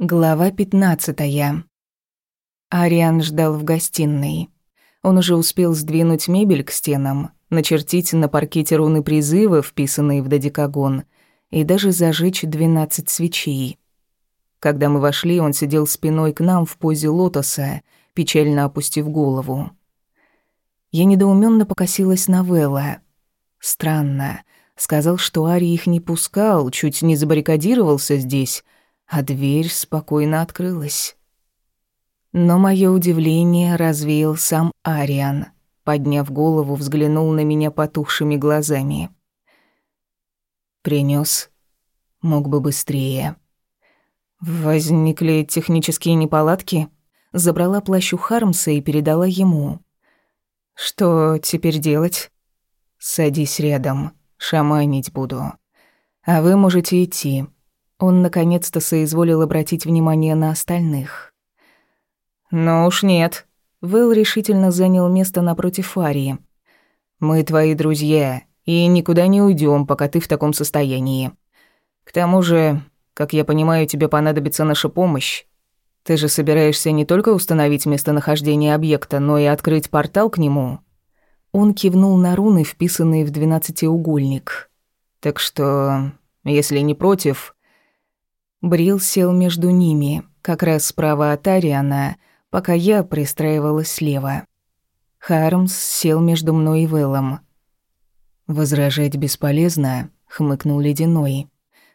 Глава 15. Ариан ждал в гостиной. Он уже успел сдвинуть мебель к стенам, начертить на паркете руны призыва, вписанные в додекагон, и даже зажечь 12 свечей. Когда мы вошли, он сидел спиной к нам в позе лотоса, печально опустив голову. Я недоуменно покосилась на Вэлла. Странно. Сказал, что Ари их не пускал, чуть не забаррикадировался здесь — а дверь спокойно открылась. Но мое удивление развеял сам Ариан. Подняв голову, взглянул на меня потухшими глазами. Принес. Мог бы быстрее. Возникли технические неполадки. Забрала плащ у Хармса и передала ему. Что теперь делать? Садись рядом, шаманить буду. А вы можете идти. Он наконец-то соизволил обратить внимание на остальных. «Ну уж нет». Вэл решительно занял место напротив Арии. «Мы твои друзья, и никуда не уйдем, пока ты в таком состоянии. К тому же, как я понимаю, тебе понадобится наша помощь. Ты же собираешься не только установить местонахождение объекта, но и открыть портал к нему». Он кивнул на руны, вписанные в двенадцатиугольник. «Так что, если не против, Брил сел между ними, как раз справа от Ариана, пока я пристраивалась слева. Хармс сел между мной и Вэллом. «Возражать бесполезно», — хмыкнул Ледяной.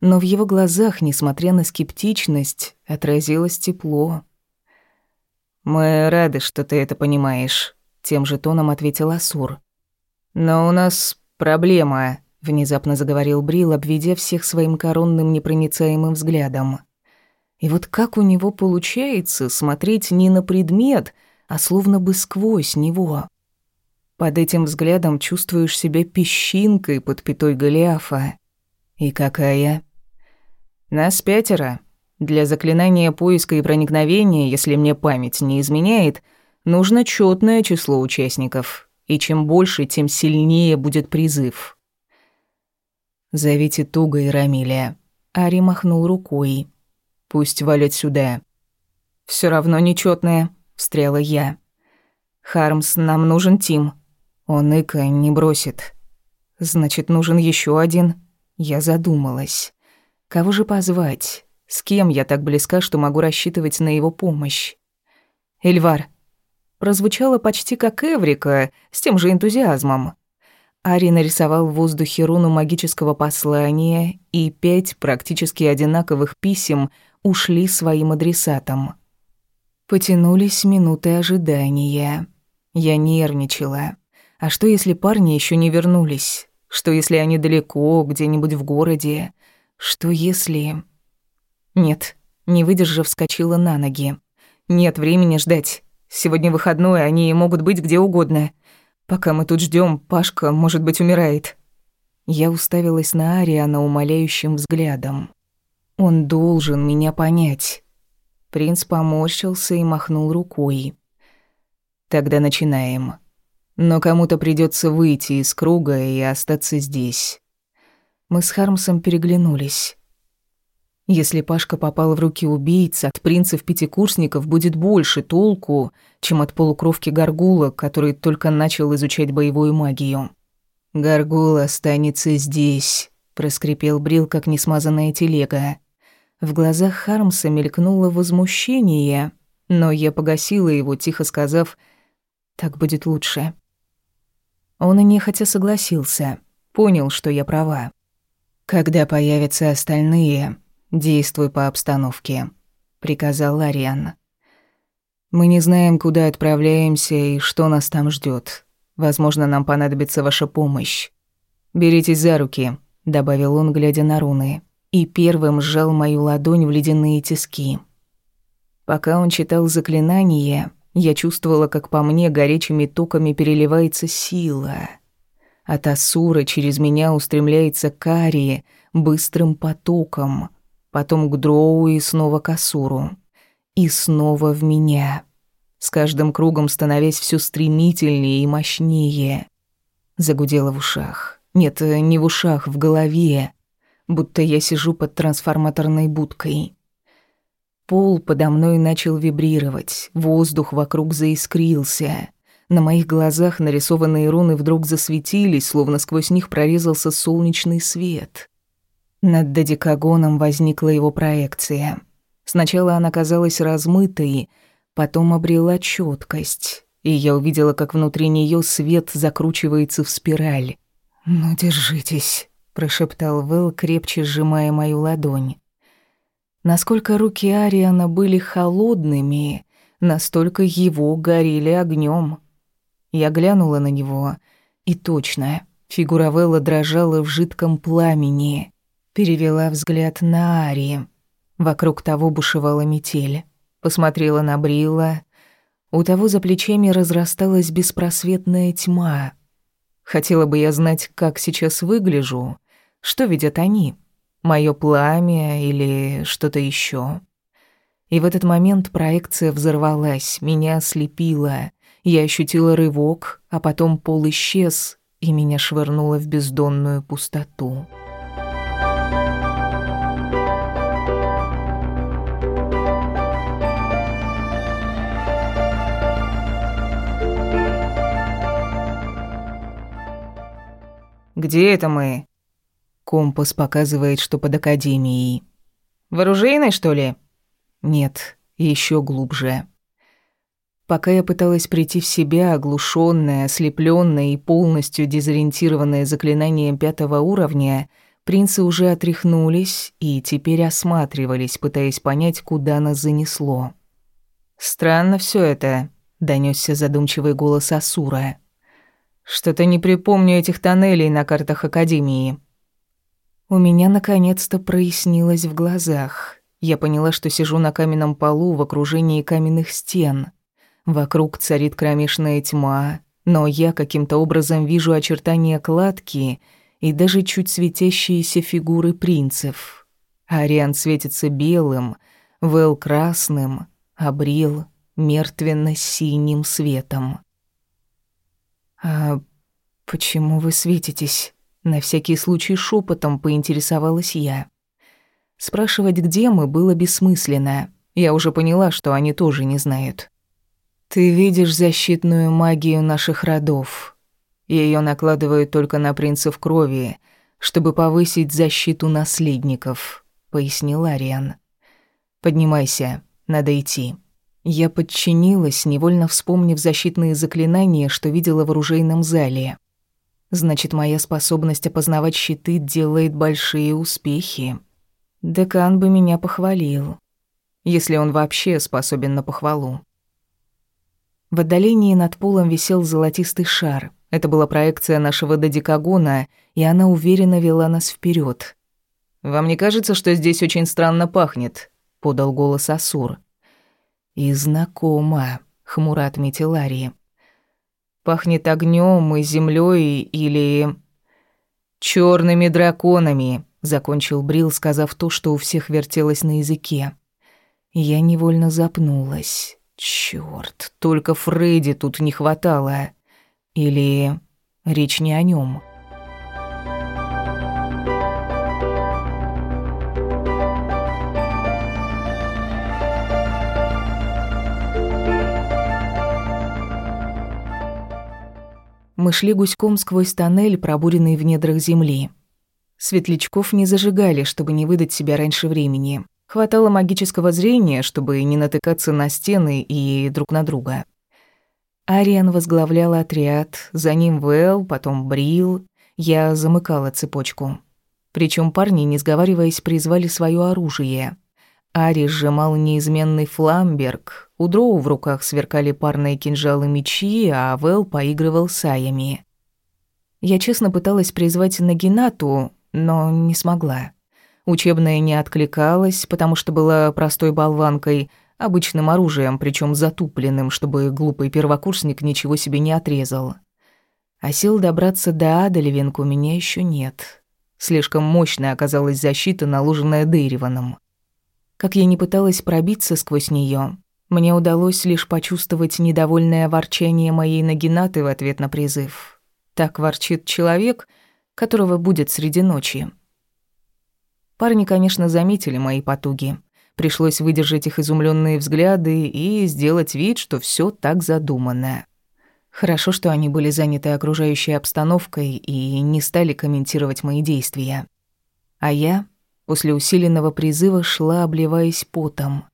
Но в его глазах, несмотря на скептичность, отразилось тепло. «Мы рады, что ты это понимаешь», — тем же тоном ответил Асур. «Но у нас проблема», внезапно заговорил Брил, обведя всех своим коронным непроницаемым взглядом. И вот как у него получается смотреть не на предмет, а словно бы сквозь него. Под этим взглядом чувствуешь себя песчинкой под пятой Голиафа. И какая? Нас пятеро. Для заклинания поиска и проникновения, если мне память не изменяет, нужно четное число участников. И чем больше, тем сильнее будет призыв. «Зовите Туга и Рамилия». Ари махнул рукой. «Пусть валят сюда». Все равно нечетное, встряла я. «Хармс, нам нужен Тим». Он Ика не бросит. «Значит, нужен еще один?» Я задумалась. Кого же позвать? С кем я так близка, что могу рассчитывать на его помощь? Эльвар. Прозвучало почти как Эврика, с тем же энтузиазмом. Ари нарисовал в воздухе руну магического послания, и пять практически одинаковых писем ушли своим адресатам. Потянулись минуты ожидания. Я нервничала. А что, если парни еще не вернулись? Что, если они далеко, где-нибудь в городе? Что, если... Нет, не выдержав, вскочила на ноги. Нет времени ждать. Сегодня выходной, они могут быть где угодно. Пока мы тут ждем, Пашка, может быть, умирает. Я уставилась на Ариана умоляющим взглядом. Он должен меня понять. Принц поморщился и махнул рукой. Тогда начинаем. Но кому-то придется выйти из круга и остаться здесь. Мы с Хармсом переглянулись. Если Пашка попал в руки убийц, от принцев-пятикурсников будет больше толку, чем от полукровки Гаргула, который только начал изучать боевую магию. «Гаргул останется здесь», — проскрипел Брил, как несмазанная телега. В глазах Хармса мелькнуло возмущение, но я погасила его, тихо сказав «Так будет лучше». Он и нехотя согласился, понял, что я права. «Когда появятся остальные, «Действуй по обстановке», — приказал Ариан. «Мы не знаем, куда отправляемся и что нас там ждет. Возможно, нам понадобится ваша помощь. Беритесь за руки», — добавил он, глядя на руны, и первым сжал мою ладонь в ледяные тиски. Пока он читал заклинание, я чувствовала, как по мне горячими токами переливается сила. От Асура через меня устремляется Кари быстрым потоком — потом к Дроу и снова к Асуру. И снова в меня. С каждым кругом становясь все стремительнее и мощнее. Загудело в ушах. Нет, не в ушах, в голове. Будто я сижу под трансформаторной будкой. Пол подо мной начал вибрировать, воздух вокруг заискрился. На моих глазах нарисованные руны вдруг засветились, словно сквозь них прорезался солнечный свет. Над Додекагоном возникла его проекция. Сначала она казалась размытой, потом обрела четкость, и я увидела, как внутри нее свет закручивается в спираль. «Ну, держитесь», — прошептал Вэл, крепче сжимая мою ладонь. Насколько руки Ариана были холодными, настолько его горели огнем. Я глянула на него, и точно, фигура Вэлла дрожала в жидком пламени. Перевела взгляд на Ари. Вокруг того бушевала метель. Посмотрела на Брила. У того за плечами разрасталась беспросветная тьма. Хотела бы я знать, как сейчас выгляжу. Что видят они? Моё пламя или что-то ещё? И в этот момент проекция взорвалась, меня ослепила. Я ощутила рывок, а потом пол исчез, и меня швырнуло в бездонную пустоту. «Где это мы?» Компас показывает, что под академией. «В оружейной, что ли?» «Нет, еще глубже». Пока я пыталась прийти в себя, оглушённая, ослеплённая и полностью дезориентированная заклинанием пятого уровня, принцы уже отряхнулись и теперь осматривались, пытаясь понять, куда нас занесло. «Странно всё это», — донёсся задумчивый голос Асура. Что-то не припомню этих тоннелей на картах Академии. У меня наконец-то прояснилось в глазах. Я поняла, что сижу на каменном полу в окружении каменных стен. Вокруг царит кромешная тьма, но я каким-то образом вижу очертания кладки и даже чуть светящиеся фигуры принцев. Ариан светится белым, Вэл красным, Абрил мертвенно-синим светом. «А почему вы светитесь?» На всякий случай шепотом поинтересовалась я. Спрашивать, где мы, было бессмысленно. Я уже поняла, что они тоже не знают. «Ты видишь защитную магию наших родов. Ее накладывают только на принцев крови, чтобы повысить защиту наследников», — пояснил Ариан. «Поднимайся, надо идти». Я подчинилась, невольно вспомнив защитные заклинания, что видела в оружейном зале. Значит, моя способность опознавать щиты делает большие успехи. Декан бы меня похвалил, если он вообще способен на похвалу. В отдалении над полом висел золотистый шар. Это была проекция нашего додекагона, и она уверенно вела нас вперед. «Вам не кажется, что здесь очень странно пахнет?» — подал голос Асур. «И знакомо», — хмуро отметил Ари. «Пахнет огнем и землей или...» черными драконами», — закончил Брил, сказав то, что у всех вертелось на языке. Я невольно запнулась. Чёрт, только Фредди тут не хватало. Или речь не о нем. Мы шли гуськом сквозь тоннель, пробуренный в недрах земли. Светлячков не зажигали, чтобы не выдать себя раньше времени. Хватало магического зрения, чтобы не натыкаться на стены и друг на друга. Ариан возглавлял отряд, за ним Вэл, потом Брил. Я замыкала цепочку. Причем парни, не сговариваясь, призвали свое оружие — Ари сжимал неизменный фламберг, у Дроу в руках сверкали парные кинжалы-мечи, а Вэл поигрывал с аями. Я честно пыталась призвать Нагинату, но не смогла. Учебная не откликалась, потому что была простой болванкой, обычным оружием, причем затупленным, чтобы глупый первокурсник ничего себе не отрезал. А сил добраться до Адалевенка у меня еще нет. Слишком мощная оказалась защита, наложенная Дейриваном. Как я не пыталась пробиться сквозь нее, мне удалось лишь почувствовать недовольное ворчание моей Нагинаты в ответ на призыв. Так ворчит человек, которого будет среди ночи. Парни, конечно, заметили мои потуги. Пришлось выдержать их изумленные взгляды и сделать вид, что все так задумано. Хорошо, что они были заняты окружающей обстановкой и не стали комментировать мои действия. А я после усиленного призыва шла, обливаясь потом.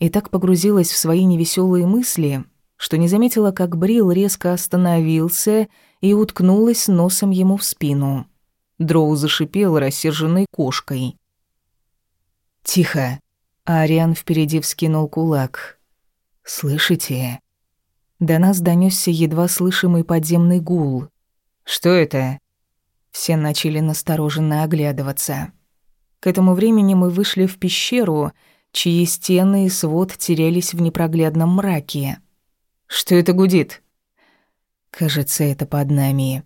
И так погрузилась в свои невеселые мысли, что не заметила, как Брил резко остановился и уткнулась носом ему в спину. Дроу зашипел рассерженной кошкой. «Тихо!» Ариан впереди вскинул кулак. «Слышите?» До нас донёсся едва слышимый подземный гул. «Что это?» Все начали настороженно оглядываться. К этому времени мы вышли в пещеру, чьи стены и свод терялись в непроглядном мраке. «Что это гудит?» «Кажется, это под нами».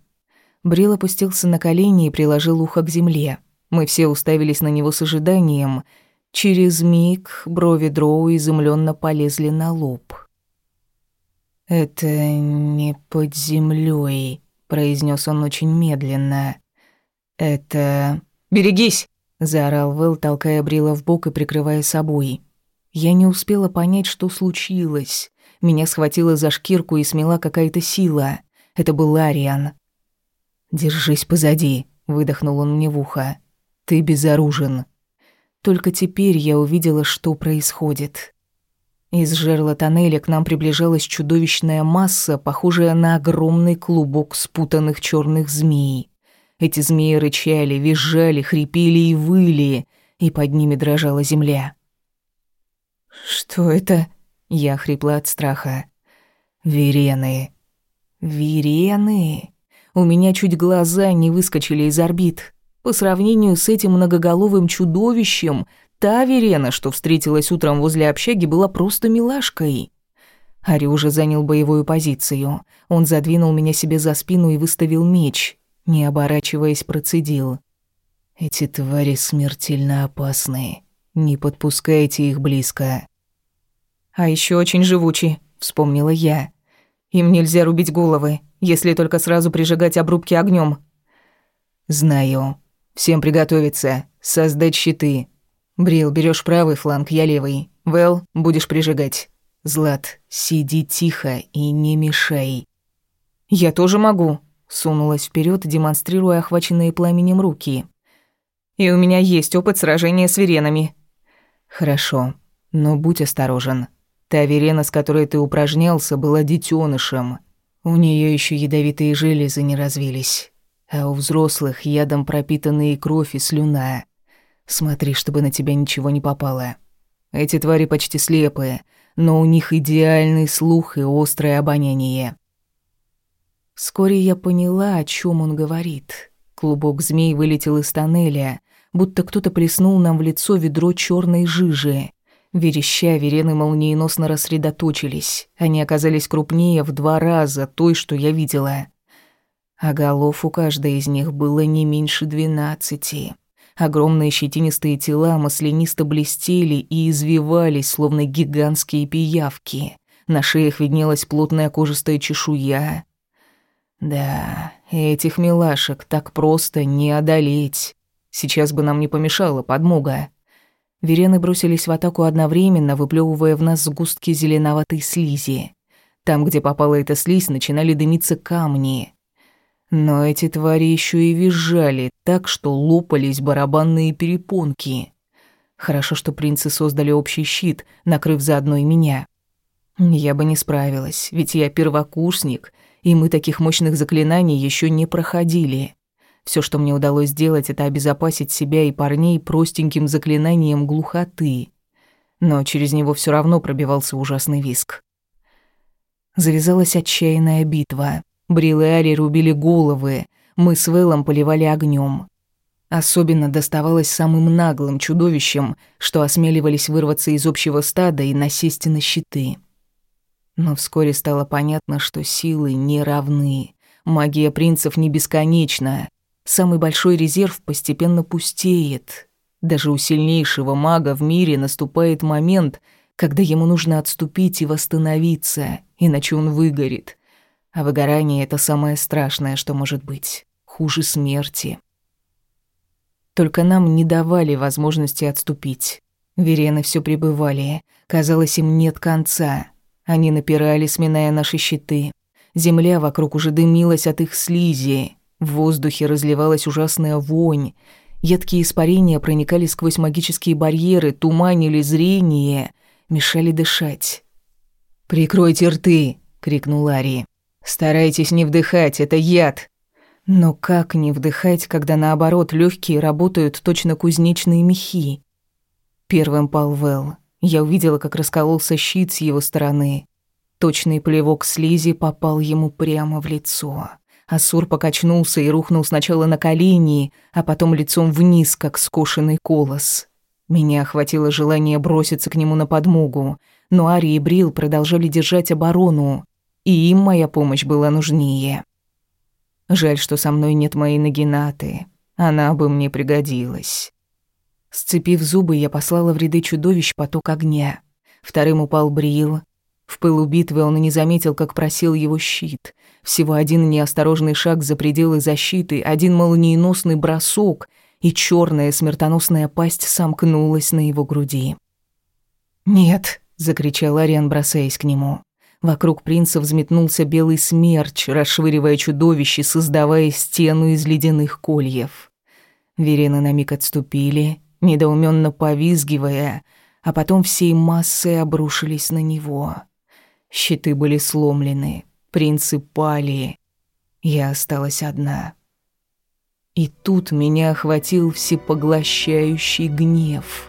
Брил опустился на колени и приложил ухо к земле. Мы все уставились на него с ожиданием. Через миг брови Дроу изумленно полезли на лоб. «Это не под землей, произнес он очень медленно. «Это...» «Берегись!» — заорал Вэл, толкая Брила в бок и прикрывая собой. Я не успела понять, что случилось. Меня схватила за шкирку и смела какая-то сила. Это был Ариан. «Держись позади», — выдохнул он мне в ухо. «Ты безоружен». Только теперь я увидела, что происходит. Из жерла тоннеля к нам приближалась чудовищная масса, похожая на огромный клубок спутанных черных змей. Эти змеи рычали, визжали, хрипели и выли, и под ними дрожала земля. «Что это?» — я хрипла от страха. «Вирены». «Вирены?» У меня чуть глаза не выскочили из орбит. По сравнению с этим многоголовым чудовищем, Та Верена, что встретилась утром возле общаги, была просто милашкой. Ари уже занял боевую позицию. Он задвинул меня себе за спину и выставил меч. Не оборачиваясь, процедил. «Эти твари смертельно опасны. Не подпускайте их близко». «А еще очень живучи», — вспомнила я. «Им нельзя рубить головы, если только сразу прижигать обрубки огнем. «Знаю. Всем приготовиться, создать щиты, Брил, берешь правый фланг, я левый. Вэл, будешь прижигать. Злат, сиди тихо и не мешай. Я тоже могу, сунулась вперед, демонстрируя охваченные пламенем руки. И у меня есть опыт сражения с веренами. Хорошо, но будь осторожен. Та верена, с которой ты упражнялся, была детенышем. У нее еще ядовитые железы не развились, а у взрослых ядом пропитанные кровь и слюна. Смотри, чтобы на тебя ничего не попало. Эти твари почти слепые, но у них идеальный слух и острое обоняние. Вскоре я поняла, о чем он говорит. Клубок змей вылетел из тоннеля, будто кто-то плеснул нам в лицо ведро черной жижи. Вереща, верены молниеносно рассредоточились. Они оказались крупнее в два раза той, что я видела. А голов у каждой из них было не меньше двенадцати. Огромные щетинистые тела маслянисто блестели и извивались, словно гигантские пиявки. На шеях виднелась плотная кожистая чешуя. Да, этих милашек так просто не одолеть. Сейчас бы нам не помешала подмога. Верены бросились в атаку одновременно, выплевывая в нас сгустки зеленоватой слизи. Там, где попала эта слизь, начинали дымиться камни. Но эти твари еще и визжали так, что лопались барабанные перепонки. Хорошо, что принцы создали общий щит, накрыв заодно и меня. Я бы не справилась, ведь я первокурсник, и мы таких мощных заклинаний еще не проходили. Все, что мне удалось сделать, это обезопасить себя и парней простеньким заклинанием глухоты. Но через него все равно пробивался ужасный виск. Завязалась отчаянная битва. Брил и Ари рубили головы, мы с Вэллом поливали огнем. Особенно доставалось самым наглым чудовищам, что осмеливались вырваться из общего стада и насесть на щиты. Но вскоре стало понятно, что силы не равны. Магия принцев не бесконечна. Самый большой резерв постепенно пустеет. Даже у сильнейшего мага в мире наступает момент, когда ему нужно отступить и восстановиться, иначе он выгорит. А выгорание — это самое страшное, что может быть. Хуже смерти. Только нам не давали возможности отступить. Верены все прибывали. Казалось, им нет конца. Они напирали, сминая наши щиты. Земля вокруг уже дымилась от их слизи. В воздухе разливалась ужасная вонь. Едкие испарения проникали сквозь магические барьеры, туманили зрение, мешали дышать. «Прикройте рты!» — крикнул Ари. «Старайтесь не вдыхать, это яд!» Но как не вдыхать, когда наоборот легкие работают точно кузнечные мехи? Первым пал Вэл. Я увидела, как раскололся щит с его стороны. Точный плевок слизи попал ему прямо в лицо. Асур покачнулся и рухнул сначала на колени, а потом лицом вниз, как скошенный колос. Меня охватило желание броситься к нему на подмогу, но Ари и Брил продолжали держать оборону, и им моя помощь была нужнее. Жаль, что со мной нет моей Нагинаты, она бы мне пригодилась. Сцепив зубы, я послала в ряды чудовищ поток огня. Вторым упал Брил, в пылу битвы он и не заметил, как просел его щит. Всего один неосторожный шаг за пределы защиты, один молниеносный бросок, и черная смертоносная пасть сомкнулась на его груди. «Нет!» — закричал Ариан, бросаясь к нему. Вокруг принца взметнулся белый смерч, расшвыривая чудовище, создавая стену из ледяных кольев. Верены на миг отступили, недоуменно повизгивая, а потом всей массой обрушились на него. Щиты были сломлены, принцы пали. Я осталась одна. И тут меня охватил всепоглощающий гнев —